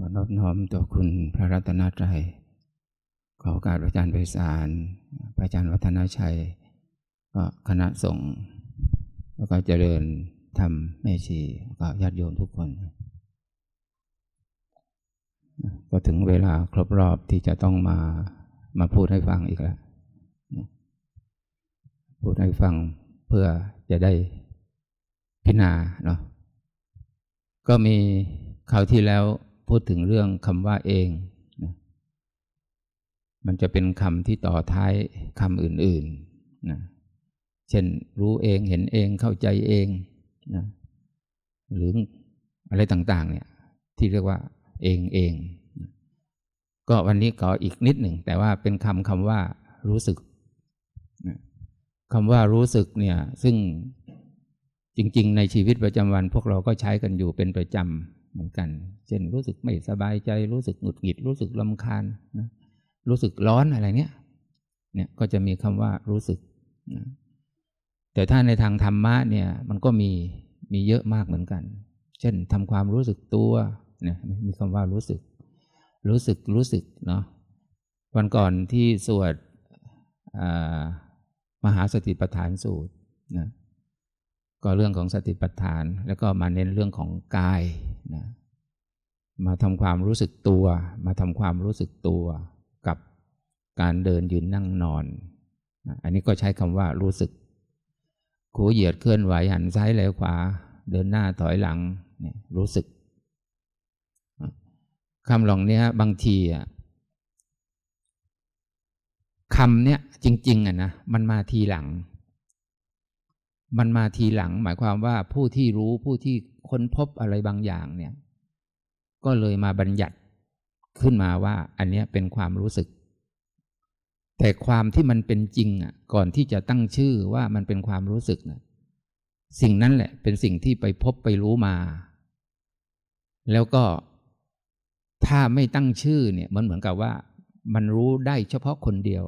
ขอนอบน้อมต่อคุณพระรัตนตรัย ขอโอกาสพระอาจารย์ไพศาล พระอาจารย์วัฒนาชัย ก็คณะสงฆ์ แล้วก็เจริญธรรมแม่ชีก็ญาติโยมทุกคน ก็ถึงเวลาครบรอบที่จะต้องมา มาพูดให้ฟังอีกแล้ว พูดให้ฟังเพื่อจะได้พิจารณาเนาะ ก็มีคราวที่แล้ว พูดถึงเรื่องคำว่าเองนะมันจะเป็นคำที่ต่อท้ายคำอื่นๆนะเช่นรู้เองเห็นเองเข้าใจเองนะหรืออะไรต่างๆเนี่ยที่เรียกว่าเองเอง ก็วันนี้ก็อีกนิดหนึ่ง แต่ว่าเป็นคำคำว่ารู้สึกนะคำว่ารู้สึกเนี่ยซึ่งจริง ๆ ในชีวิตประจำวัน พวกเราก็ใช้กันอยู่เป็นประจำ เหมือนกัน เช่นรู้สึกไม่สบายใจ รู้สึกหงุดหงิด รู้สึกลำคาญนะรู้สึกร้อนอะไรเนี้ยเนี่ยก็จะมีคำว่ารู้สึกนะแต่ถ้าในทางธรรมะเนี่ยมันก็มีมีเยอะมากเหมือนกัน เช่นทำความรู้สึกตัวเนี่ยมีคำว่ารู้สึก รู้สึกรู้สึกเนาะวันก่อนที่สวดมหาสติปัฏฐานสูตรนะ ก็เรื่องของสติปัฏฐาน แล้วก็มาเน้นเรื่องของกายนะมาทำความรู้สึกตัว มาทำความรู้สึกตัวกับการเดินยืนนั่งนอนนะอันนี้ก็ใช้คำว่ารู้สึกขูเหยียดเคลื่อนไหวหันซ้ายไหลขวา เดินหน้าถอยหลังเนี่ยรู้สึกคำหล่านี้ยบางทีอะคำเนี้ยจริง ๆอะนะมันมาทีหลัง มันมาทีหลัง หมายความว่าผู้ที่รู้ผู้ที่ค้นพบอะไรบางอย่างเนี่ย ก็เลยมาบัญญัติขึ้นมาว่า อันนี้เป็นความรู้สึก แต่ความที่มันเป็นจริงอะ ก่อนที่จะตั้งชื่อว่ามันเป็นความรู้สึกนะสิ่งนั้นแหละ เป็นสิ่งที่ไปพบไปรู้มา แล้วก็ถ้าไม่ตั้งชื่อเนี่ยมันเหมือนกับว่า มันรู้ได้เฉพาะคนเดียว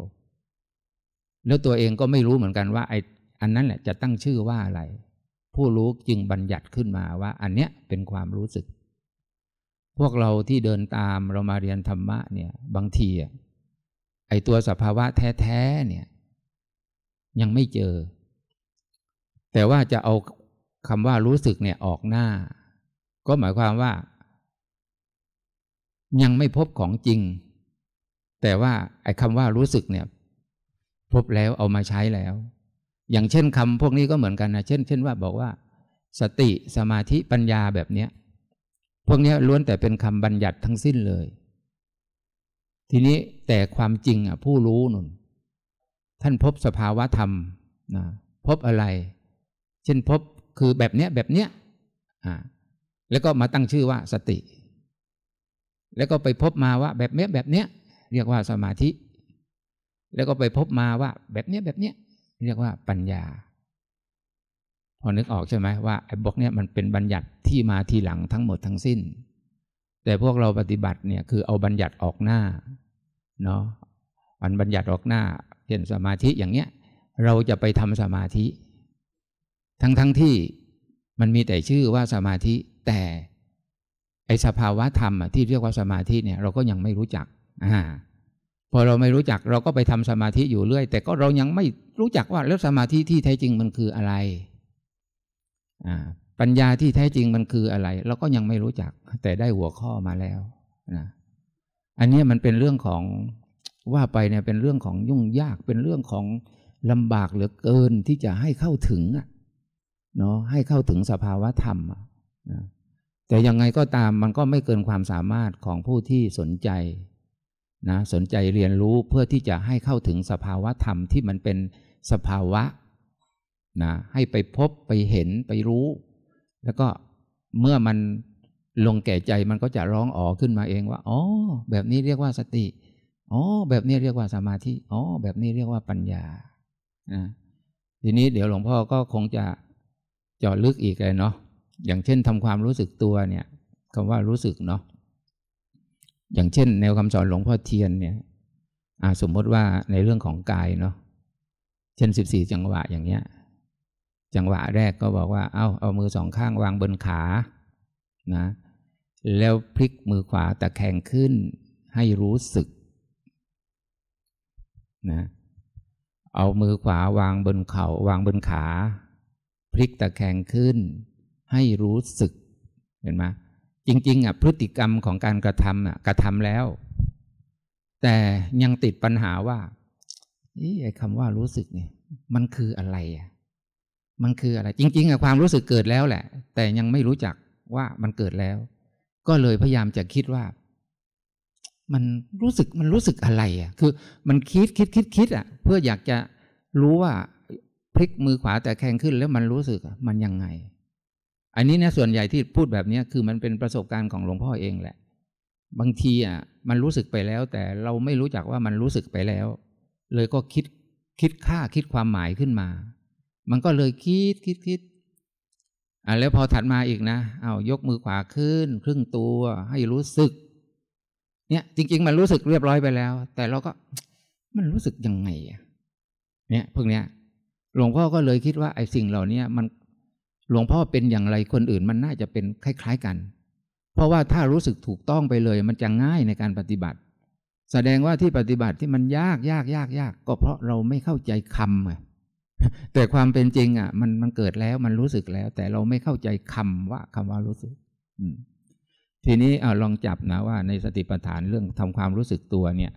แล้วตัวเองก็ไม่รู้เหมือนกันว่าไอ อันนั้นแหละจะตั้งชื่อว่าอะไร ผู้รู้จึงบัญญัติขึ้นมาว่า อันเนี้ยเป็นความรู้สึก พวกเราที่เดินตามเรามาเรียนธรรมะเนี่ยบางทีไอตัวสภาวะแท้ๆเนี่ย ยังไม่เจอ แต่ว่าจะเอาคำว่ารู้สึกเนี่ยออกหน้า ก็หมายความว่า ยังไม่พบของจริง แต่ว่าไอ้คำว่ารู้สึกเนี่ย พบแล้วเอามาใช้แล้ว อย่างเช่นคำพวกนี้ก็เหมือนกันนะเช่น เช่นว่าบอกว่า สติสมาธิปัญญาแบบเนี้ยพวกนี้ล้วนแต่เป็นคำบัญญัติทั้งสิ้นเลย ทีนี้แต่ความจริงอะผู้รู้นุนท่านพบสภาวะธรรมนะพบอะไร เช่นพบคือแบบเนี้ยแบบเนี้ยอ่าแล้วก็มาตั้งชื่อว่าสติ แล้วก็ไปพบมาว่าแบบเนี้ยแบบเนี้ยเรียกว่าสมาธิ แล้วก็ไปพบมาว่าแบบเนี้ยแบบเนี้ย เรียกว่าปัญญา พอนึกออกใช่ไหมว่าไอ้บอกเนี่ยมันเป็นบัญญัติที่มาทีหลังทั้งหมดทั้งสิ้น แต่พวกเราปฏิบัติเนี่ยคือเอาบัญญัติออกหน้าเนาะอันบัญญัติออกหน้าเช่นสมาธิอย่างเนี้ย เราจะไปทำสมาธิ ทั้งทั้งที่มันมีแต่ชื่อว่าสมาธิแต่ไอสภาวะธรรมที่เรียกว่าสมาธิเนี่ยเราก็ยังไม่รู้จักอ่า พอเราไม่รู้จักเราก็ไปทำสมาธิอยู่เรื่อย แต่ก็เรายังไม่รู้จักว่าแล้วสมาธิที่แท้จริงมันคืออะไรปัญญาที่แท้จริงมันคืออะไร เราก็ยังไม่รู้จัก แต่ได้หัวข้อมาแล้วนะอันนี้มันเป็นเรื่องของว่าไปเนี่ยเป็นเรื่องของยุ่งยากเป็นเรื่องของลำบากเหลือเกินที่จะให้เข้าถึงเนาะให้เข้าถึงสภาวะธรรมนะแต่ยังไงก็ตามมันก็ไม่เกินความสามารถของผู้ที่สนใจ นะสนใจเรียนรู้เพื่อที่จะให้เข้าถึงสภาวะธรรมที่มันเป็นสภาวะนะให้ไปพบไปเห็นไปรู้ แล้วก็เมื่อมันลงแก่ใจมันก็จะร้องอ๋อขึ้นมาเองว่าอ๋อแบบนี้เรียกว่าสติอ๋อแบบนี้เรียกว่าสมาธิอ๋อแบบนี้เรียกว่าปัญญานะทีนี้เดี๋ยวหลวงพ่อก็คงจะเจาะลึกอีกเลยเนาะอย่างเช่นทำความรู้สึกตัวเนี่ยคำว่ารู้สึกเนาะ อย่างเช่น แนวคำสอนหลวงพ่อเทียนเนี่ยสมมติว่าในเรื่องของกายเนาะเช่นสิบสี่จังหวะอย่างเงี้ย จังหวะแรกก็บอกว่า เอ้าเอามือสองข้างวางบนขานะแล้วพลิกมือขวาตะแคงขึ้นให้รู้สึกนะเอามือขวาวางบนเขา่าวางบนขา พลิกตะแคงขึ้น ให้รู้สึกเห็นไหม จริงๆอะพฤติกรรมของการกระทำอะกระทำแล้ว แต่ยังติดปัญหาว่าไอ้คำว่ารู้สึกเนี่ย มันคืออะไรอะมันคืออะไร จริงๆอะความรู้สึกเกิดแล้วแหละ แต่ยังไม่รู้จักว่ามันเกิดแล้ว ก็เลยพยายามจะคิดว่า มันรู้สึกมันรู้สึกอะไรอะ คือมันคิดคิดคิดคิดอะ เพื่ออยากจะรู้ว่าพลิกมือขวาแต่แข็งขึ้นแล้วมันรู้สึกมันยังไง อันนี้เนี่ยส่วนใหญ่ที่พูดแบบนี้คือมันเป็นประสบการณ์ของหลวงพ่อเองแหละ บางทีอะมันรู้สึกไปแล้ว แต่เราไม่รู้จักว่ามันรู้สึกไปแล้ว เลยก็คิดคิดค่าคิดความหมายขึ้นมา มันก็เลยคิดคิดคิดอ่าแล้วพอถัดมาอีกนะเอายกมือขวาขึ้น ครึ่งตัวให้รู้สึก เนี่ยจริง ๆ มันรู้สึกเรียบร้อยไปแล้ว แต่เราก็มันรู้สึกยังไงอะเนี่ยพวกเนี้ยหลวงพ่อก็เลยคิดว่าไอ้สิ่งเหล่านี้มัน หลวงพ่อเป็นอย่างไรคนอื่นมันน่าจะเป็นคล้าย ๆกัน เพราะว่าถ้ารู้สึกถูกต้องไปเลย มันจะง่ายในการปฏิบัติ แสดงว่าที่ปฏิบัติที่มันยากยากยากยากก็เพราะเราไม่เข้าใจคำอะแต่ความเป็นจริง อะ มันมันเกิดแล้วมันรู้สึกแล้ว แต่เราไม่เข้าใจคำว่าคำว่ารู้สึก อืทีนี้เอาลองจับนะว่า ในสติปัฏฐานเรื่องทำความรู้สึกตัวเนี่ย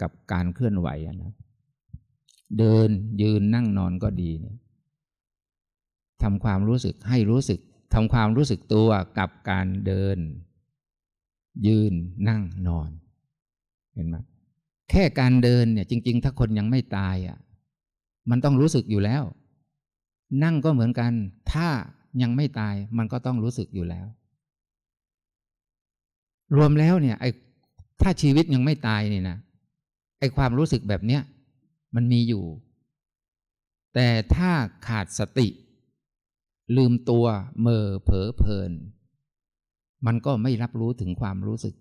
กับการเคลื่อนไหวนะเดินยืนนั่งนอนก็ดีเนี่ย ทำความรู้สึกให้รู้สึกทำความรู้สึกตัวกับการเดิน ยืนนั่งนอน เห็นไหมแค่การเดินเนี่ยจริง ๆ ถ้าคนยังไม่ตายอะมันต้องรู้สึกอยู่แล้ว นั่งก็เหมือนกัน ถ้ายังไม่ตายมันก็ต้องรู้สึกอยู่แล้ว รวมแล้วเนี่ยไอ้ถ้าชีวิตยังไม่ตายนี่นะไอ้ความรู้สึกแบบเนี้ยมันมีอยู่ แต่ถ้าขาดสติ ลืมตัวเมอเผลอเพลิน มันก็ไม่รับรู้ถึงความรู้สึก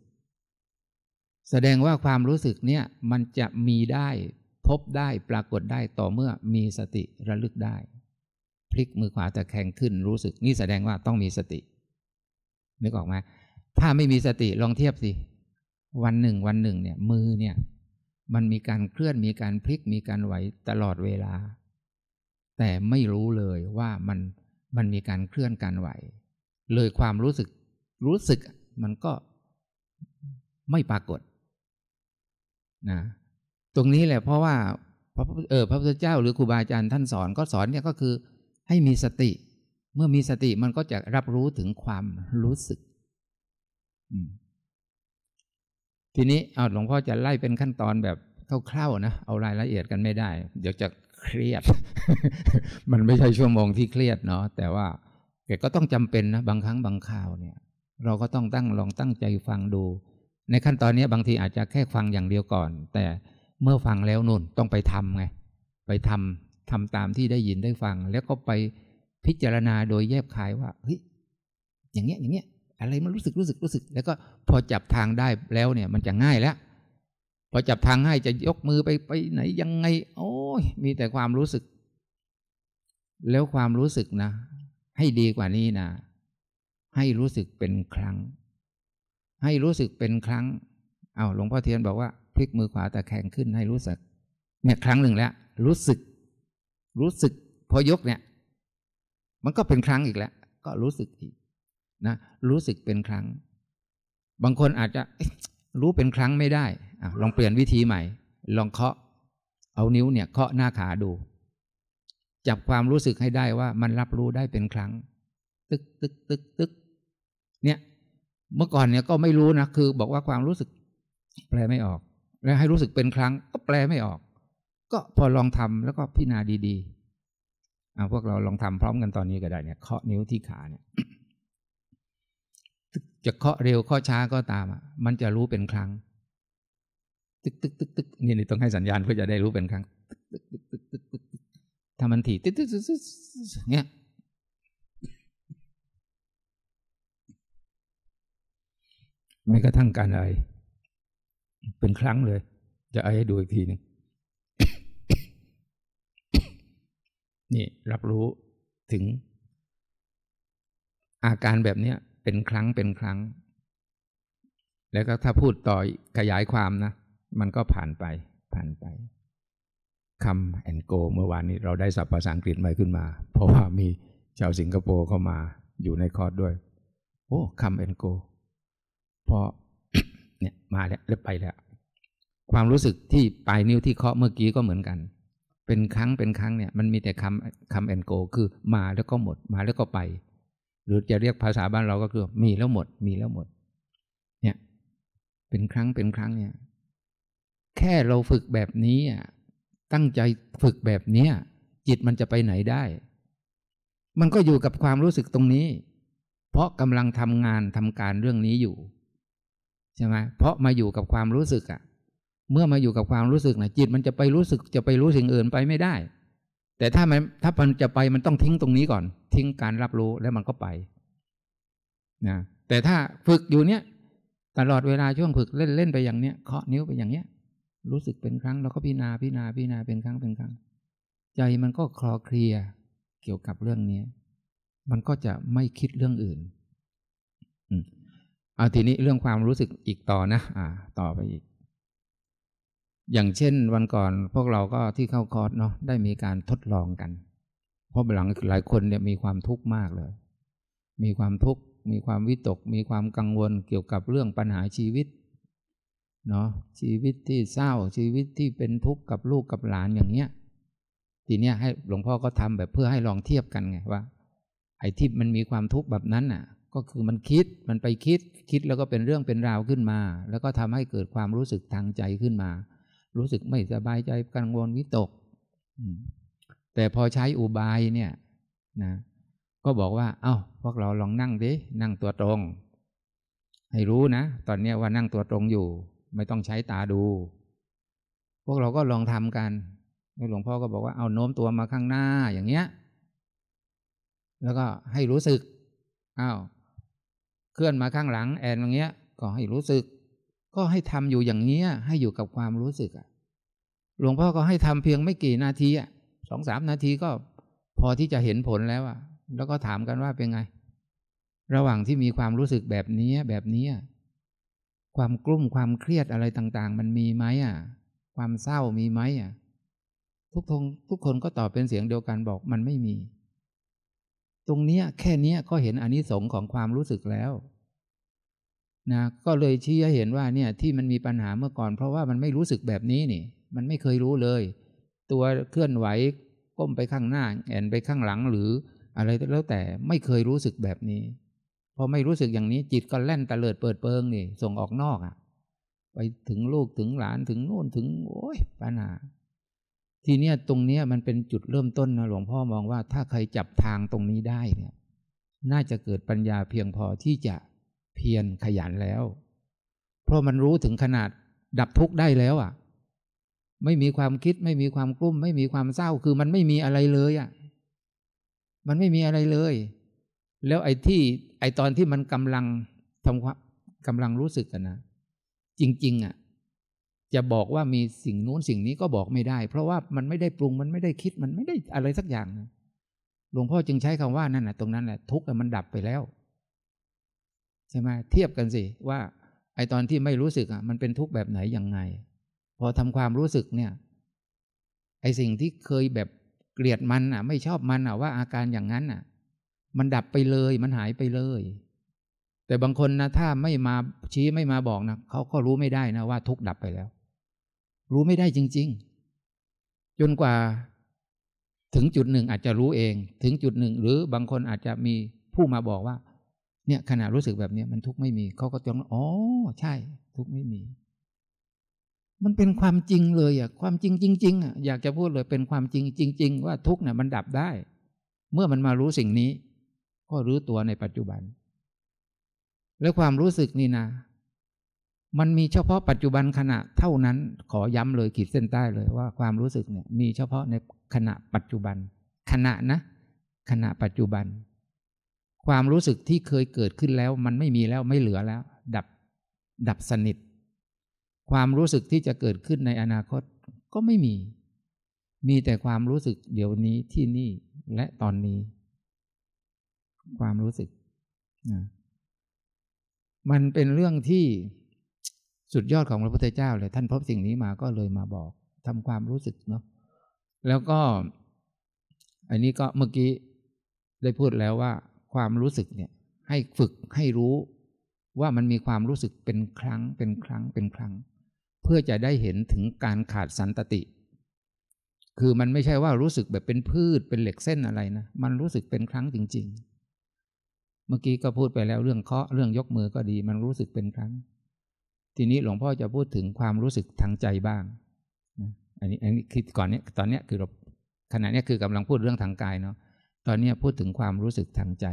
แสดงว่าความรู้สึกเนี่ยมันจะมีได้พบได้ปรากฏได้ต่อเมื่อมีสติระลึกได้ พลิกมือขวาแต่แข็งขึ้นรู้สึก นี่แสดงว่าต้องมีสตินึกออกไหมถ้าไม่มีสติลองเทียบสิ วันหนึ่ง วันหนึ่งเนี่ย มือเนี่ย มันมีการเคลื่อนมีการพลิกมีการไหวตลอดเวลา แต่ไม่รู้เลยว่ามัน มันมีการเคลื่อนการไหว เลยความรู้สึกรู้สึกมันก็ไม่ปรากฏนะตรงนี้แหละเพราะว่าพระเออพระพุทธเจ้าหรือครูบาอาจารย์ท่านสอนก็สอนเนี่ยก็คือ ให้มีสติ เมื่อมีสติมันก็จะรับรู้ถึงความรู้สึกทีนี้เอาหลวงพ่อจะไล่เป็นขั้นตอนแบบคร่าวๆนะเอารายละเอียดกันไม่ได้ เดี๋ยวจะ เครียด มันไม่ใช่ชั่วโมงที่เครียดเนาะแต่ว่าแกก็ต้องจำเป็นนะบางครั้งบางข่าวเนี่ย เราก็ต้องตั้งลองตั้งใจฟังดู ในขั้นตอนนี้บางทีอาจจะแค่ฟังอย่างเดียวก่อน แต่เมื่อฟังแล้วนุ่นต้องไปทำไงไปทำทำตามที่ได้ยินได้ฟัง แล้วก็ไปพิจารณาโดยแยบคายว่าเฮ้ยอย่างเงี้ยอย่างเงี้ยอะไรมันรู้สึกรู้สึกรู้สึก แล้วก็พอจับทางได้แล้วเนี่ย มันจะง่ายแล้ว พอจับทางให้จะยกมือไปไปไหนยังไง โอ้ยมีแต่ความรู้สึก แล้วความรู้สึกนะ ให้ดีกว่านี้นะ ให้รู้สึกเป็นครั้ง ให้รู้สึกเป็นครั้ง เอาหลวงพ่อเทียนบอกว่าพลิกมือขวาแต่แข็งขึ้นให้รู้สึก เนี่ยครั้งหนึ่งแล้ว รู้สึก รู้สึก พอยกเนี่ย มันก็เป็นครั้งอีกแล้ว ก็รู้สึกอีกนะ รู้สึกเป็นครั้ง บางคนอาจจะ รู้เป็นครั้งไม่ได้อลองเปลี่ยนวิธีใหม่ ลองเคาะ เอานิ้วเนี่ยเคาะหน้าขาดู จับความรู้สึกให้ได้ว่ามันรับรู้ได้เป็นครั้ง ตึกตึกตึกตึกเนี่ย เมื่อก่อนเนี่ยก็ไม่รู้นะคือ บอกว่าความรู้สึก แปลไม่ออก แล้วให้รู้สึกเป็นครั้ง ก็แปลไม่ออก ก็พอลองทำแล้วก็พิจารณาดีๆเอาพวกเราลองทำพร้อมกันตอนนี้ก็ได้เนี่ยเคาะนิ้วที่ขาเนี่ย จะเคาะเร็วเคาะช้าก็ตามอะมันจะรู้เป็นครั้ง ตึกตึกตึกตึกนี่นี่ต้องให้สัญญาณเพื่อจะได้รู้เป็นครั้งตึกตึกตึกตึกตึกตึกถ้ามันถี่ตึกตึกตึกตึกเงี้ยไม่กระทั่งการอะไรเป็นครั้งเลย จะไอให้ดูอีกทีหนึ่งนี่รับรู้ถึงอาการแบบเนี้ย เป็นครั้งเป็นครั้ง แล้วก็ถ้าพูดต่อขยายความนะ มันก็ผ่านไปผ่านไปคำแอนโกเมื่อวานนี้เราได้ศัพท์ภาษาอังกฤษใหม่ขึ้นมา เพราะว่ามีชาวสิงคโปร์เข้ามาอยู่ในคอร์สด้วย โอ้คำแอนโกพอเนี่ยมาแล้วแล้วไปแล้ว ความรู้สึกที่ปลายนิ้วที่เคาะเมื่อกี้ก็เหมือนกัน เป็นครั้งเป็นครั้งเนี่ย มันมีแต่คำคำแอนโกคือมาแล้วก็หมดมาแล้วก็ไป หรือจะเรียกภาษาบ้านเราก็คือ มีแล้วหมด มีแล้วหมด เนี่ย เป็นครั้งเป็นครั้งเนี่ย แค่เราฝึกแบบนี้อะตั้งใจฝึกแบบเนี้ยจิตมันจะไปไหนได้ มันก็อยู่กับความรู้สึกตรงนี้ เพราะกำลังทำงานทำการเรื่องนี้อยู่ใช่ไหมเพราะมาอยู่กับความรู้สึกอะเมื่อมาอยู่กับความรู้สึกนะจิตมันจะไปรู้สึกจะไปรู้สิ่งอื่นไปไม่ได้ แต่ถ้ามันถ้ามันจะไปมันต้องทิ้งตรงนี้ก่อน ทิ้งการรับรู้แล้วมันก็ไปนะแต่ถ้าฝึกอยู่เนี้ยตลอดเวลาช่วงฝึกเล่นเล่นไปอย่างเนี้ยเคาะนิ้วไปอย่างเนี้ย รู้สึกเป็นครั้งแล้วก็พิจารณาพิจารณาพิจารณาเป็นครั้งเป็นครั้ง ใจมันก็คลอเคลียเกี่ยวกับเรื่องนี้มันก็จะไม่คิดเรื่องอื่น อืมเอาทีนี้เรื่องความรู้สึกอีกต่อนะ อ่า ต่อไปอีก อย่างเช่นวันก่อนพวกเราก็ที่เข้าคอร์สเนาะได้มีการทดลองกัน เพราะหลังหลายคนเนี่ยมีความทุกข์มากเลย มีความทุกข์มีความวิตก มีความกังวลเกี่ยวกับเรื่องปัญหาชีวิตเนาะชีวิตที่เศร้าชีวิตที่เป็นทุกข์กับลูกกับหลานอย่างเงี้ยทีเนี้ยให้หลวงพ่อก็ทำแบบเพื่อให้ลองเทียบกันไงว่า ไอ้ที่มันมีความทุกข์แบบนั้นน่ะ ก็คือมันคิดมันไปคิดคิดแล้วก็เป็นเรื่องเป็นราวขึ้นมา แล้วก็ทำให้เกิดความรู้สึกทางใจขึ้นมา รู้สึกไม่สบายใจกังวลวิตก แต่พอใช้อุบายเนี่ยนะก็บอกว่า เอา้า พวกเราลองนั่งดินั่งตัวตรง ให้รู้นะ ตอนนี้ว่านั่งตัวตรงอยู่ ไม่ต้องใช้ตาดู พวกเราก็ลองทำกันหลวงพ่อก็บอกว่าเอาโน้มตัวมาข้างหน้าอย่างเงี้ย แล้วก็ให้รู้สึกอ้าวเคลื่อนมาข้างหลังแอนอย่างเงี้ย ก็ให้รู้สึก ก็ให้ทำอยู่อย่างเงี้ย ให้อยู่กับความรู้สึกอะหลวงพ่อก็ให้ทำเพียงไม่กี่นาทีอะสองสามนาทีก็พอที่จะเห็นผลแล้วอะแล้วก็ถามกันว่าเป็นไง ระหว่างที่มีความรู้สึกแบบนี้แบบนี้ความกลุ้มความเครียดอะไรต่าง ๆ มันมีไหมอะ ความเศร้ามีไหมอะ ทุกทงทุกคนก็ตอบเป็นเสียงเดียวกันบอกมันไม่มี ตรงเนี้ยแค่เนี้ยก็เห็นอนิสงค์ของความรู้สึกแล้ว นะก็เลยชี้ให้เห็นว่าเนี่ยที่มันมีปัญหาเมื่อก่อน เพราะว่ามันไม่รู้สึกแบบนี้นี่ มันไม่เคยรู้เลย ตัวเคลื่อนไหวก้มไปข้างหน้า แอนไปข้างหลังหรืออะไรแล้วแต่ไม่เคยรู้สึกแบบนี้พอไม่รู้สึกอย่างนี้จิตก็แล่นตะเลิดเปิดเปิงนี่ส่งออกนอกอะ่ะ ไปถึงลูกถึงหลานถึงโน่นถึง โอ้ยปัญหาทีเนี้ยตรงเนี้ยมันเป็นจุดเริ่มต้นนะหลวงพ่อมองว่าถ้าใครจับทางตรงนี้ได้เนี่ย น่าจะเกิดปัญญาเพียงพอที่จะ เพียรขยันแล้ว เพราะมันรู้ถึงขนาดดับทุกข์ได้แล้วอะ ไม่มีความคิดไม่มีความกลุ้ม ไม่มีความเศร้าคือมันไม่มีอะไรเลยอะ มันไม่มีอะไรเลย แล้วไอ้ที่ไอ้ตอนที่มันกำลังทำความกำลังรู้สึกกันนะจริง ๆอะจะบอกว่ามีสิ่งนู้นสิ่งนี้ก็บอกไม่ได้ เพราะว่ามันไม่ได้ปรุงมันไม่ได้คิดมันไม่ได้อะไรสักอย่างหลวงพ่อจึงใช้คำว่านั่นแหละตรงนั้นแหละทุกข์มันดับไปแล้ว ใช่ไหมเทียบกันสิว่า ไอตอนที่ไม่รู้สึกอะมันเป็นทุกข์แบบไหนยังไง พอทำความรู้สึกเนี่ย ไอสิ่งที่เคยแบบเกลียดมันอะ ไม่ชอบมันอะว่าอาการอย่างนั้นอะ มันดับไปเลยมันหายไปเลย แต่บางคนนะถ้าไม่มาชี้ไม่มาบอกนะเขาก็รู้ไม่ได้นะว่าทุกข์ดับไปแล้ว รู้ไม่ได้จริง ๆ จนกว่าถึงจุดหนึ่งอาจจะรู้เอง ถึงจุดหนึ่ง หรือบางคนอาจจะมีผู้มาบอกว่า เนี่ยขณะรู้สึกแบบนี้มันทุกข์ไม่มีเขาก็จงอ๋อใช่ ทุกข์ไม่มี มันเป็นความจริงเลยอะความจริงจริงๆอะอยากจะพูดเลยเป็นความจริงจริง ๆ ว่าทุกข์เนี่ยมันดับได้ เมื่อมันมารู้สิ่งนี้ ก็รู้ตัวในปัจจุบัน แล้วความรู้สึกนี่นะมันมีเฉพาะปัจจุบันขณะเท่านั้นขอย้ำเลยขีดเส้นใต้เลยว่าความรู้สึกเนี่ยมีเฉพาะในขณะปัจจุบัน ขณะนะ ขณะปัจจุบัน ความรู้สึกที่เคยเกิดขึ้นแล้ว มันไม่มีแล้วไม่เหลือแล้ว ดับดับสนิท ความรู้สึกที่จะเกิดขึ้นในอนาคตก็ไม่มี มีแต่ความรู้สึกเดี๋ยวนี้ที่นี่และตอนนี้ ความรู้สึกนะมันเป็นเรื่องที่สุดยอดของพระพุทธเจ้าเลยท่านพบสิ่งนี้มาก็เลยมาบอกทำความรู้สึกเนาะแล้วก็ อันนี้ก็เมื่อกี้ได้พูดแล้วว่า ความรู้สึกเนี่ยให้ฝึกให้รู้ว่ามันมีความรู้สึกเป็นครั้งเป็นครั้งเป็นครั้ง เพื่อจะได้เห็นถึงการขาดสันตติ คือมันไม่ใช่ว่ารู้สึกแบบเป็นพืชเป็นเหล็กเส้นอะไรนะ มันรู้สึกเป็นครั้งจริง ๆ เมื่อกี้ก็พูดไปแล้วเรื่องเคาะเรื่องยกมือก็ดี มันรู้สึกเป็นครั้ง ทีนี้หลวงพ่อจะพูดถึงความรู้สึกทางใจบ้างอันนี้อันนี้คือก่อนเนี้ยตอนเนี้ยคือเราขณะเนี้ยคือกำลังพูดเรื่องทางกายเนาะ ตอนนี้พูดถึงความรู้สึกทางใจ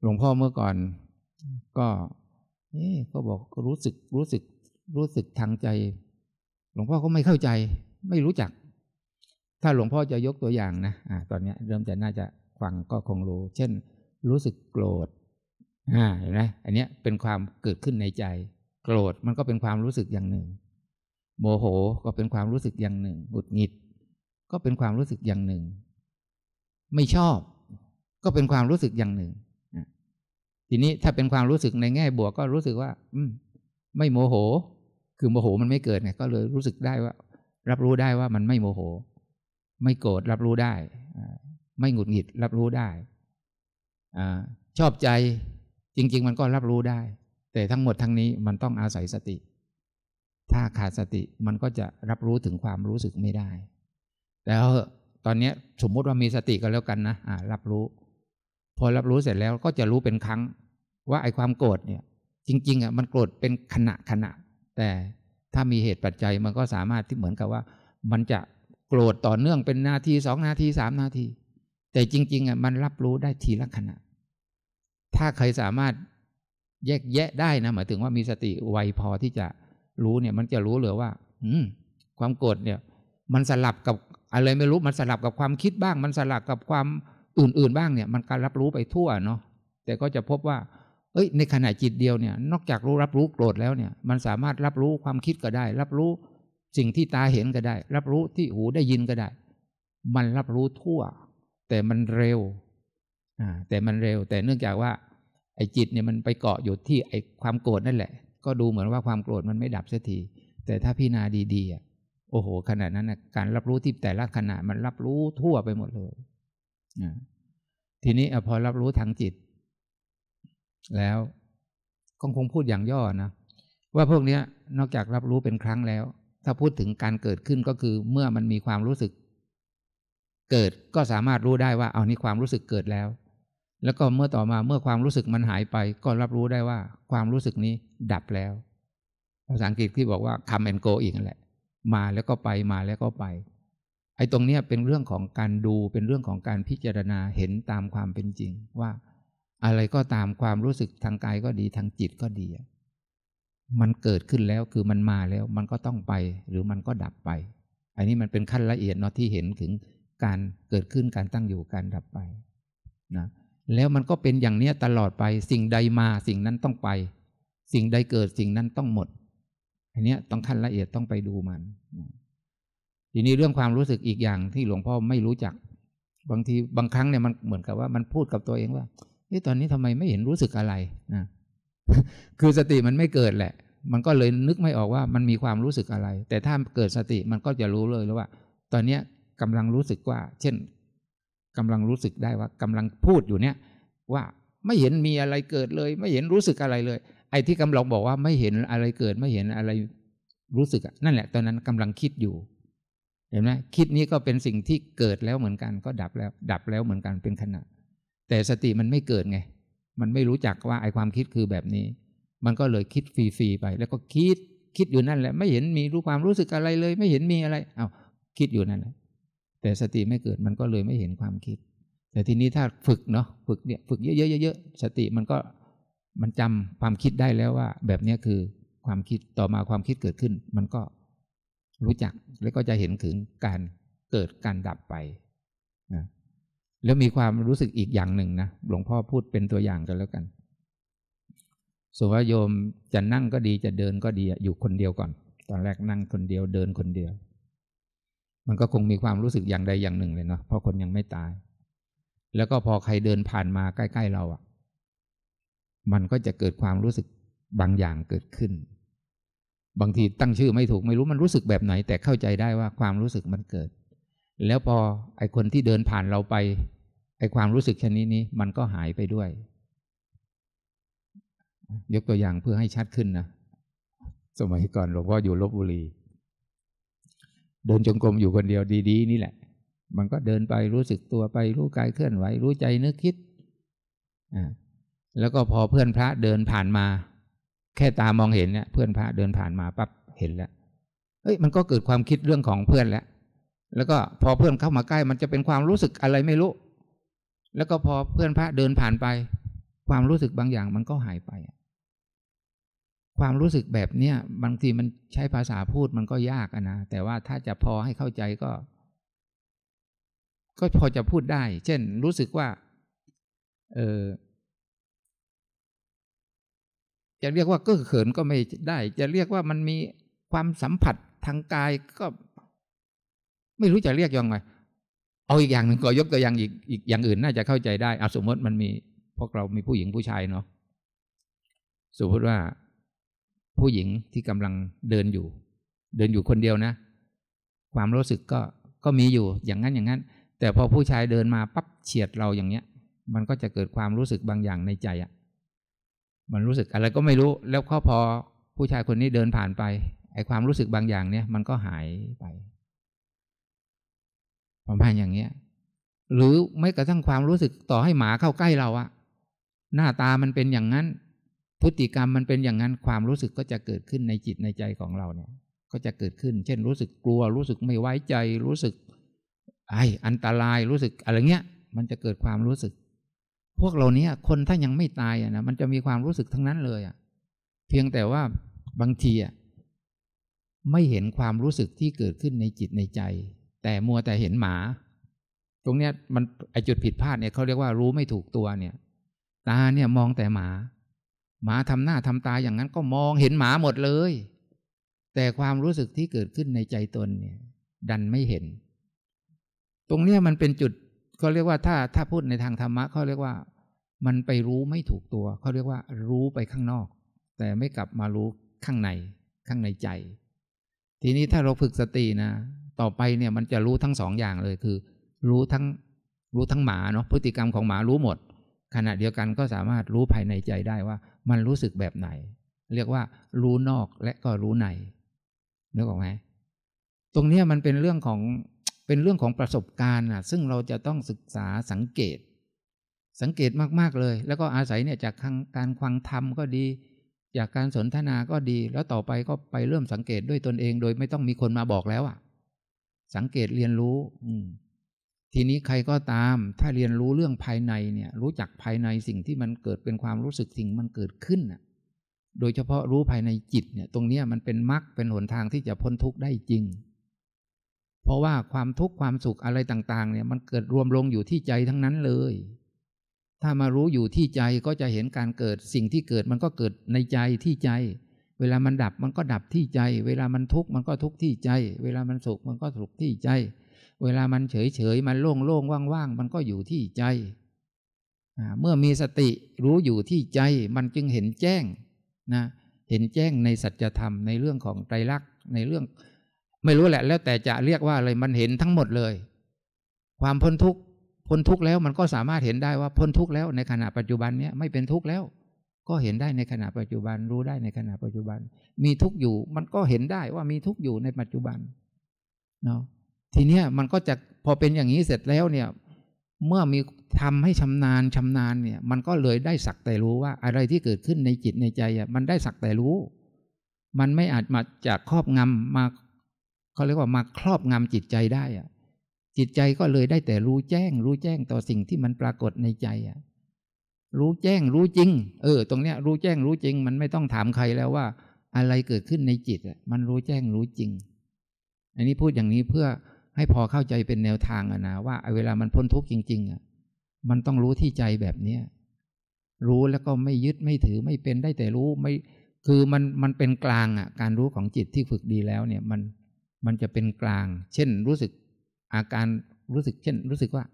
หลวงพ่อเมื่อก่อน ก็เอ๊ก็บอกรู้สึกรู้สึก รู้สึกทางใจ หลวงพ่อก็ไม่เข้าใจ ไม่รู้จัก ถ้าหลวงพ่อจะยกตัวอย่างนะอ่าตอนนี้เริ่มจะน่าจะฟังก็คงรู้ เช่น รู้สึกโกรธอ่าเห็นไหมอันนี้เป็นความเกิดขึ้นในใจ โกรธมันก็เป็นความรู้สึกอย่างหนึ่ง โมโหก็เป็นความรู้สึกอย่างหนึ่งบุดหงิด ก็เป็นความรู้สึกอย่างหนึ่ง ไม่ชอบ ก็เป็นความรู้สึกอย่างหนึ่งทีนี้ถ้าเป็นความรู้สึกในแง่บวกก็รู้สึกว่า อืม ไม่โมโห คือโมโหมันไม่เกิดไงก็เลยรู้สึกได้ว่า รับรู้ได้ว่ามันไม่โมโห ไม่โกรธรับรู้ได้ไม่หงุดหงิดรับรู้ได้อชอบใจจริง ๆ มันก็รับรู้ได้ แต่ทั้งหมดทั้งนี้มันต้องอาศัยสติ ถ้าขาดสติมันก็จะรับรู้ถึงความรู้สึกไม่ได้ แล้ว ตอนนี้สมมุติว่ามีสติก็แล้วกันนะอ่ารับรู้ พอรับรู้เสร็จแล้วก็จะรู้เป็นครั้ง ว่าไอ้ความโกรธเนี่ย จริง ๆอะมันโกรธเป็นขณะขณะ แต่ถ้ามีเหตุปัจจัยมันก็สามารถที่เหมือนกับว่า มันจะโกรธต่อเนื่องเป็นนาทีสองนาทีสามนาที แต่จริงๆอะมันรับรู้ได้ทีละขณะ ถ้าใครสามารถแยกแยะได้นะหมายถึงว่ามีสติไวพอที่จะรู้เนี่ย มันจะรู้เลยว่า อืม ความโกรธเนี่ย มันสลับกับ อะไรไม่รู้มันสลับกับความคิดบ้าง มันสลับกับความอื่นๆบ้างเนี่ย มันการรับรู้ไปทั่วเนาะแต่ก็จะพบว่า เอ้ย ในขณะจิตเดียวเนี่ย นอกจากรู้รับรู้โกรธแล้วเนี่ย มันสามารถรับรู้ความคิดก็ได้ รับรู้สิ่งที่ตาเห็นก็ได้ รับรู้ที่หูได้ยินก็ได้ มันรับรู้ทั่ว แต่มันเร็วอ่าแต่มันเร็ว แต่เนื่องจากว่า ไอ้จิตเนี่ยมันไปเกาะอยู่ที่ไอ้ความโกรธนั่นแหละ ก็ดูเหมือนว่าความโกรธมันไม่ดับสักทีแต่ถ้าพิจารณาดีๆอะ โอ้โหขนาดนั้นนะการรับรู้ที่แต่ละขณะมันรับรู้ทั่วไปหมดเลยทีนี้พอรับรู้ทางจิต แล้วก็คงพูดอย่างย่อนะว่าพวกนี้นอกจากรับรู้เป็นครั้งแล้ว ถ้าพูดถึงการเกิดขึ้นก็คือ เมื่อมันมีความรู้สึก เกิดก็สามารถรู้ได้ว่าเอานี่ความรู้สึกเกิดแล้ว แล้วก็เมื่อต่อมาเมื่อความรู้สึกมันหายไป ก็รับรู้ได้ว่า ความรู้สึกนี้ดับแล้วภาษาอังกฤษที่บอกว่า come and go อีกนั่นแหละ มาแล้วก็ไปมาแล้วก็ไป ไอ้ตรงเนี้ยเป็นเรื่องของการดูเป็นเรื่องของการพิจารณาเห็นตามความเป็นจริง ว่าอะไรก็ตามความรู้สึกทางกายก็ดีทางจิตก็ดี มันเกิดขึ้นแล้วคือมันมาแล้ว มันก็ต้องไป หรือมันก็ดับไป อันนี้มันเป็นขั้นละเอียดเนาะที่เห็นถึงการเกิดขึ้นการตั้งอยู่การดับไปนะแล้วมันก็เป็นอย่างเนี้ยตลอดไปสิ่งใดมาสิ่งนั้นต้องไป สิ่งใดเกิดสิ่งนั้นต้องหมด อันนี้ต้องขั้นละเอียดต้องไปดูมัน ทีนี้เรื่องความรู้สึกอีกอย่างที่หลวงพ่อไม่รู้จัก บางทีบางครั้งเนี่ยมันเหมือนกับว่ามันพูดกับตัวเองว่าเฮ้ตอนนี้ทำไมไม่เห็นรู้สึกอะไรนะคือสติมันไม่เกิดแหละ มันก็เลยนึกไม่ออกว่ามันมีความรู้สึกอะไร แต่ถ้าเกิดสติมันก็จะรู้เลยแล้วว่า ตอนเนี้ยกำลังรู้สึกว่า เช่นกำลังรู้สึกได้ว่ากำลังพูดอยู่เนี้ยว่าไม่เห็นมีอะไรเกิดเลย ไม่เห็นรู้สึกอะไรเลย ไอ้ที่กำลังบอกว่าไม่เห็นอะไรเกิดไม่เห็นอะไร รู้สึกนั่นแหละ ตอนนั้นกำลังคิดอยู่ เห็นไหมคิดนี้ก็เป็นสิ่งที่เกิดแล้วเหมือนกัน ก็ดับแล้ว ดับแล้วเหมือนกันเป็นขณะ แต่สติมันไม่เกิดไง มันไม่รู้จักว่าไอความคิดคือแบบนี้ มันก็เลยคิดฟรีๆไป แล้วก็คิดคิดอยู่นั่นแหละ ไม่เห็นมีรู้ความรู้สึกอะไรเลย ไม่เห็นมีอะไรเอา้าคิดอยู่นั่นแหละ แต่สติไม่เกิดมันก็เลยไม่เห็นความคิด แต่ทีนี้ถ้าฝึกเนาะฝึกเนี่ยฝึกเยอะๆๆสติมันก็มันจำความคิดได้แล้วว่า แบบนี้คือ ความคิดต่อมาความคิดเกิดขึ้น มันก็รู้จักแล้วก็จะเห็นถึงการเกิดการดับไปนะแล้วมีความรู้สึกอีกอย่างหนึ่งนะหลวงพ่อพูดเป็นตัวอย่างกันแล้วกันสมมติว่าโยมจะนั่งก็ดีจะเดินก็ดีอยู่คนเดียวก่อน ตอนแรกนั่งคนเดียวเดินคนเดียว มันก็คงมีความรู้สึกอย่างใดอย่างหนึ่งเลยเนาะเพราะคนยังไม่ตาย แล้วก็พอใครเดินผ่านมาใกล้ ๆเราอะ มันก็จะเกิดความรู้สึกบางอย่างเกิดขึ้น บางทีตั้งชื่อไม่ถูกไม่รู้มันรู้สึกแบบไหน แต่เข้าใจได้ว่าความรู้สึกมันเกิด แล้วพอไอคนที่เดินผ่านเราไปไอความรู้สึกชนิดนี้มันก็หายไปด้วย ยกตัวอย่างเพื่อให้ชัดขึ้นนะสมัยก่อนหลวงพ่ออยู่ลบบุรี เดินจงกรมอยู่คนเดียวดี ๆ นี่แหละ มันก็เดินไปรู้สึกตัวไปรู้กายเคลื่อนไหวรู้ใจนึกคิดอ่าแล้วก็พอเพื่อนพระเดินผ่านมา แค่ตามองเห็นเนี่ยเพื่อนพระเดินผ่านมาปั๊บเห็นแล้วเฮ้ยมันก็เกิดความคิดเรื่องของเพื่อนแล้วแล้วก็พอเพื่อนเข้ามาใกล้ มันจะเป็นความรู้สึกอะไรไม่รู้ แล้วก็พอเพื่อนพระเดินผ่านไป ความรู้สึกบางอย่างมันก็หายไป ความรู้สึกแบบเนี้ยบางทีมันใช้ภาษาพูดมันก็ยากนะแต่ว่าถ้าจะพอให้เข้าใจก็ ก็พอจะพูดได้ เช่น รู้สึกว่า เออ จะเรียกว่าก็เขินก็ไม่ได้ จะเรียกว่ามันมีความสัมผัสทางกายก็ ไม่รู้จะเรียกยังไงเอาอีกอย่างหนึ่งก็ยกตัวอย่างอีกอีกอย่างอื่นน่าจะเข้าใจได้เอาสมมติมันมีพวกเรามีผู้หญิงผู้ชายเนาะสมมติว่าผู้หญิงที่กำลังเดินอยู่ เดินอยู่คนเดียวนะ ความรู้สึกก็ก็มีอยู่อย่างนั้นอย่างนั้น แต่พอผู้ชายเดินมาปั๊บเฉียดเราอย่างเนี้ย มันก็จะเกิดความรู้สึกบางอย่างในใจอะ มันรู้สึกอะไรก็ไม่รู้ แล้วก็พอผู้ชายคนนี้เดินผ่านไป ไอ้ความรู้สึกบางอย่างเนี่ย มันก็หายไปประมาณอย่างเงี้ย หรือไม่กระทั่งความรู้สึกต่อให้หมาเข้าใกล้เราอะหน้าตามันเป็นอย่างนั้น พฤติกรรมมันเป็นอย่างนั้น ความรู้สึกก็จะเกิดขึ้นในจิตในใจของเราเนี่ย ก็จะเกิดขึ้น เช่น รู้สึกกลัว รู้สึกไม่ไว้ใจ รู้สึก ไออันตราย รู้สึกอะไรเงี้ย มันจะเกิดความรู้สึก พวกเราเนี้ยคนถ้ายังไม่ตายอะนะมันจะมีความรู้สึกทั้งนั้นเลยอะ เพียงแต่ว่าบางทีอะไม่เห็นความรู้สึกที่เกิดขึ้นในจิตในใจ แต่มัวแต่เห็นหมา ตรงเนี้ยมันไอจุดผิดพลาดเนี่ยเขาเรียกว่ารู้ไม่ถูกตัวเนี่ย ตาเนี่ยมองแต่หมา หมาทำหน้าทำตาอย่างนั้นก็มองเห็นหมาหมดเลย แต่ความรู้สึกที่เกิดขึ้นในใจตนเนี่ย ดันไม่เห็น ตรงเนี้ยมันเป็นจุด เขาเรียกว่าถ้าถ้าพูดในทางธรรมะเขาเรียกว่า มันไปรู้ไม่ถูกตัวเขาเรียกว่ารู้ไปข้างนอก แต่ไม่กลับมารู้ข้างในข้างในใจ ทีนี้ถ้าเราฝึกสตินะ ต่อไปเนี่ยมันจะรู้ทั้งสองอย่างเลยคือ รู้ทั้งรู้ทั้งหมาเนาะพฤติกรรมของหมารู้หมด ขณะเดียวกันก็สามารถรู้ภายในใจได้ว่า มันรู้สึกแบบไหน เรียกว่า รู้นอกและก็รู้ในนึกออกไหมตรงนี้มันเป็นเรื่องของ เป็นเรื่องของประสบการณ์อะซึ่งเราจะต้องศึกษาสังเกต สังเกตมาก ๆ เลย แล้วก็อาศัยเนี่ยจากการฟังธรรมก็ดี จากการสนทนาก็ดี แล้วต่อไปก็ไปเริ่มสังเกตด้วยตนเอง โดยไม่ต้องมีคนมาบอกแล้วอะ สังเกตเรียนรู้ อืทีนี้ใครก็ตาม ถ้าเรียนรู้เรื่องภายในเนี่ย รู้จักภายในสิ่งที่มันเกิดเป็นความรู้สึกสิ่งมันเกิดขึ้นอะ โดยเฉพาะรู้ภายในจิตเนี่ย ตรงเนี้ยมันเป็นมรรคเป็นหนทางที่จะพ้นทุกข์ได้จริง เพราะว่าความทุกข์ความสุขอะไรต่างๆ เนี่ย มันเกิดรวมลงอยู่ที่ใจทั้งนั้นเลย ถ้ามารู้อยู่ที่ใจก็จะเห็นการเกิดสิ่งที่เกิดมันก็เกิดในใจที่ใจ เวลามันดับมันก็ดับที่ใจ เวลามันทุกข์มันก็ทุกข์ที่ใจ เวลามันสุขมันก็สุขที่ใจ เวลามันเฉยเฉยมันโล่งโล่งว่างๆมันก็อยู่ที่ใจเมื่อมีสติรู้อยู่ที่ใจมันจึงเห็นแจ้งนะเห็นแจ้งในสัจธรรมในเรื่องของไตรลักษณ์ในเรื่อง ไม่รู้แหละ แล้วแต่จะเรียกว่าอะไรมันเห็นทั้งหมดเลย ความพ้นทุกข์พ้นทุกข์แล้วมันก็สามารถเห็นได้ว่าพ้นทุกข์แล้วในขณะปัจจุบันเนี้ยไม่เป็นทุกข์แล้ว ก็เห็นได้ในขณะปัจจุบัน รู้ได้ในขณะปัจจุบัน มีทุกข์อยู่ มันก็เห็นได้ว่ามีทุกข์อยู่ในปัจจุบันเนาะทีเนี้ยมันก็จะพอเป็นอย่างนี้เสร็จแล้วเนี่ย เมื่อมีทำให้ชำนาญชำนาญเนี่ย มันก็เลยได้สักแต่รู้ว่าอะไรที่เกิดขึ้นในจิตในใจอะมันได้สักแต่รู้ มันไม่อาจมาจากครอบงำมา เขาเรียกว่ามาครอบงำจิตใจได้อะจิตใจก็เลยได้แต่รู้แจ้ง รู้แจ้งต่อสิ่งที่มันปรากฏในใจอะ รู้แจ้งรู้จริง เออ ตรงเนี้ย รู้แจ้งรู้จริง มันไม่ต้องถามใครแล้วว่า อะไรเกิดขึ้นในจิตอะ มันรู้แจ้งรู้จริง อันนี้พูดอย่างนี้เพื่อให้พอเข้าใจเป็นแนวทางอะนะว่าเวลามันพ้นทุกข์จริง ๆอะมันต้องรู้ที่ใจแบบเนี้ยรู้แล้วก็ไม่ยึดไม่ถือไม่เป็นได้แต่รู้ไม่ คือมันมันเป็นกลางอะ การรู้ของจิตที่ฝึกดีแล้วเนี่ย มัน มันจะเป็นกลาง เช่นรู้สึกอาการรู้สึกเช่น รู้สึกว่า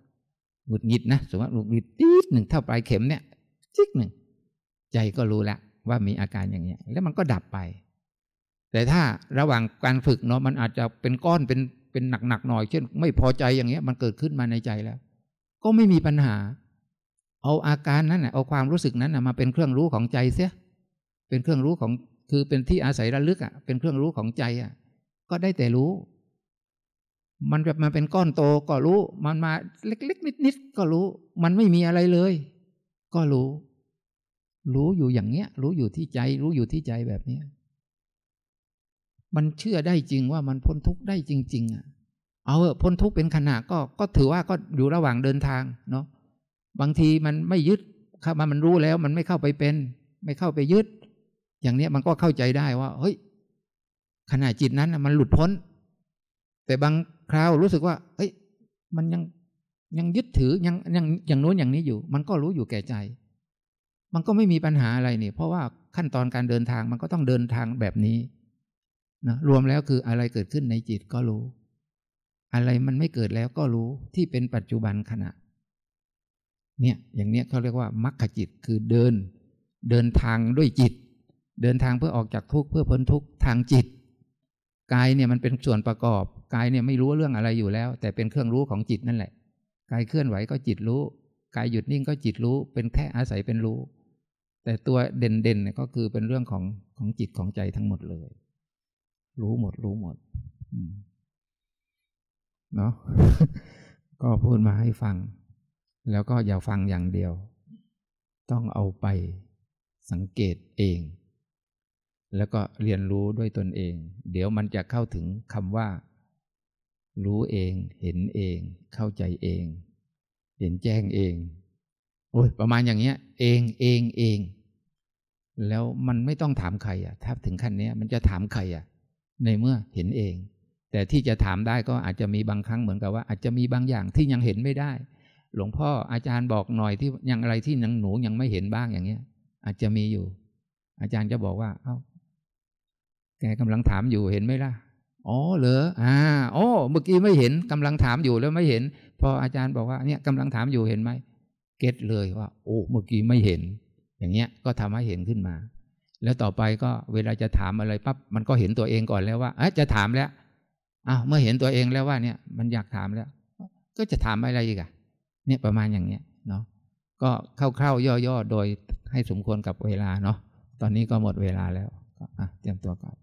หงุดหงิดนะสมมติหงุดหงิดจี๊ดหนึ่งเท่าปลายเข็มเนี่ยจิ๊กหนึ่งใจก็รู้แล้วว่ามีอาการอย่างเงี้ย แล้วมันก็ดับไป แต่ถ้าระหว่างการฝึกเนาะมันอาจจะเป็นก้อนเป็นเป็นหนักๆหน่อย เช่น ไม่พอใจอย่างเงี้ย มันเกิดขึ้นมาในใจแล้ว ก็ไม่มีปัญหา เอาอาการนั้นนะเอาความรู้สึกนั้นนะมาเป็นเครื่องรู้ของใจเสียเป็นเครื่องรู้ของคือเป็นที่อาศัยระลึกอะเป็นเครื่องรู้ของใจอะ ก็ได้แต่รู้ มันแบบมาเป็นก้อนโตก็รู้ มันมาเล็กๆนิดๆก็รู้ มันไม่มีอะไรเลย ก็รู้ รู้อยู่อย่างเนี้ย รู้อยู่ที่ใจ รู้อยู่ที่ใจแบบเนี้ยมันเชื่อได้จริงว่ามันพ้นทุกข์ได้จริง ๆ อะ เอาเออพ้นทุกข์เป็นขณะก็ก็ถือว่าก็อยู่ระหว่างเดินทางเนาะบางทีมันไม่ยึดเข้ามามันรู้แล้ว มันไม่เข้าไปเป็น ไม่เข้าไปยึด อย่างเนี้ยมันก็เข้าใจได้ว่า เฮ้ย ขณะจิตนั้นมันหลุดพ้น แต่บางคราวรู้สึกว่าเฮ้ย มันยังยังยึดถือยังยังอย่างโน้นอย่างนี้อยู่ มันก็รู้อยู่แก่ใจ มันก็ไม่มีปัญหาอะไรนี่ เพราะว่าขั้นตอนการเดินทางมันก็ต้องเดินทางแบบนี้นะรวมแล้วคืออะไรเกิดขึ้นในจิตก็รู้ อะไรมันไม่เกิดแล้วก็รู้ที่เป็นปัจจุบันขณะ เนี่ยอย่างเนี้ยเขาเรียกว่ามรรคจิตคือเดิน เดินทางด้วยจิต เดินทางเพื่อออกจากทุกข์เพื่อพ้นทุกข์ทางจิต กายเนี่ยมันเป็นส่วนประกอบกายเนี่ยไม่รู้เรื่องอะไรอยู่แล้ว แต่เป็นเครื่องรู้ของจิตนั่นแหละกายเคลื่อนไหวก็จิตรู้กายหยุดนิ่งก็จิตรู้ เป็นแค่อาศัยเป็นรู้ แต่ตัวเด่นๆเนี่ยก็คือเป็นเรื่องของของจิตของใจทั้งหมดเลย รู้หมดรู้หมดเนาะก็พูดมาให้ฟัง แล้วก็อย่าฟังอย่างเดียว ต้องเอาไปสังเกตเอง แล้วก็เรียนรู้ด้วยตนเอง เดี๋ยวมันจะเข้าถึงคำว่า รู้เอง เห็นเอง เข้าใจเอง เห็นแจ้งเองโอ้ยประมาณอย่างเงี้ย เองเองเอง แล้วมันไม่ต้องถามใครอะ ถ้าถึงขั้นนี้มันจะถามใครอะ ในเมื่อเห็นเอง แต่ที่จะถามได้ก็อาจจะมีบางครั้งเหมือนกับว่า อาจจะมีบางอย่างที่ยังเห็นไม่ได้ หลวงพ่ออาจารย์บอกหน่อยที่ยังอะไรที่ยังหนูยังไม่เห็นบ้างอย่างเงี้ย อาจจะมีอยู่ อาจารย์จะบอกว่า เอา้า แกกำลังถามอยู่เห็นไหมล่ะ อ๋อเหรออ่าโอ้เมื่อกี้ไม่เห็นกำลังถามอยู่แล้วไม่เห็น พออาจารย์บอกว่าเนี่ยกำลังถามอยู่เห็นไหมเก็ตเลยว่า โอ้เมื่อกี้ไม่เห็น อย่างเงี้ยก็ทำให้เห็นขึ้นมา แล้วต่อไปก็เวลาจะถามอะไรปั๊บมันก็เห็นตัวเองก่อนแล้วว่าเอ๊ะจะถามแล้วอ้าวเมื่อเห็นตัวเองแล้วว่าเนี่ยมันอยากถามแล้ว ก็จะถามอะไรอีกอะเนี่ยประมาณอย่างเนี้ยเนาะก็คร่าวๆย่อๆโดยให้สมควรกับเวลาเนาะตอนนี้ก็หมดเวลาแล้ว อะเตรียมตัวกลับ